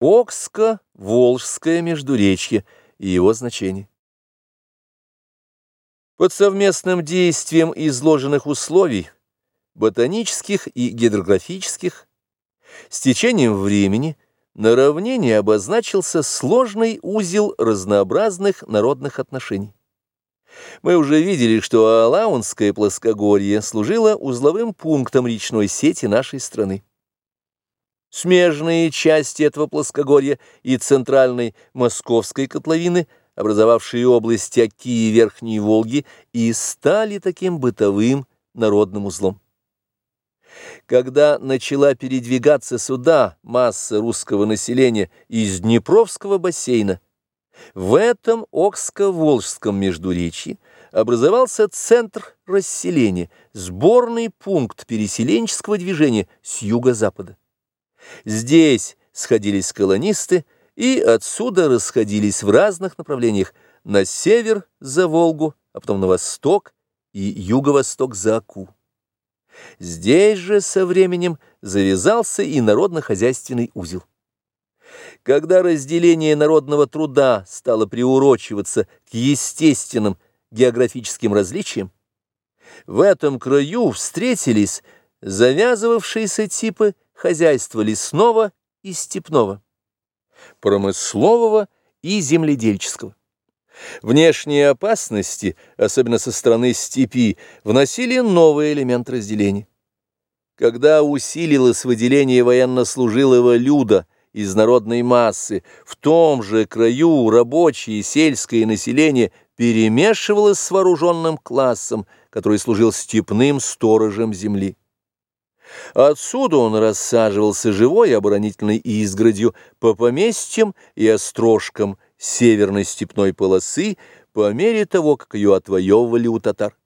Окско-Волжское междуречье и его значение. Под совместным действием изложенных условий, ботанических и гидрографических, с течением времени на равнине обозначился сложный узел разнообразных народных отношений. Мы уже видели, что Алаунское плоскогорье служило узловым пунктом речной сети нашей страны. Смежные части этого плоскогорья и центральной московской котловины, образовавшие области Оки и Верхней Волги, и стали таким бытовым народным узлом. Когда начала передвигаться сюда масса русского населения из Днепровского бассейна, в этом Окско-Волжском междуречье образовался центр расселения, сборный пункт переселенческого движения с юго-запада. Здесь сходились колонисты и отсюда расходились в разных направлениях на север за Волгу, а потом на восток и юго-восток за Аку. Здесь же со временем завязался и народно-хозяйственный узел. Когда разделение народного труда стало приурочиваться к естественным географическим различиям, в этом краю встретились завязывавшиеся типы хозяйства лесного и степного, промыслового и земледельческого. Внешние опасности, особенно со стороны степи, вносили новый элемент разделения. Когда усилилось выделение военнослужилого люда из народной массы, в том же краю рабочее и сельское население перемешивалось с вооруженным классом, который служил степным сторожем земли. Отсюда он рассаживался живой оборонительной изгородью по поместьям и острожкам северной степной полосы по мере того, как ее отвоевывали у татар.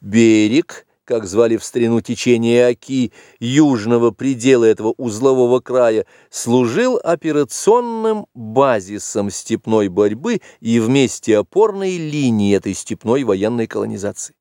Берег, как звали в старину течение Оки, южного предела этого узлового края, служил операционным базисом степной борьбы и вместе опорной линии этой степной военной колонизации.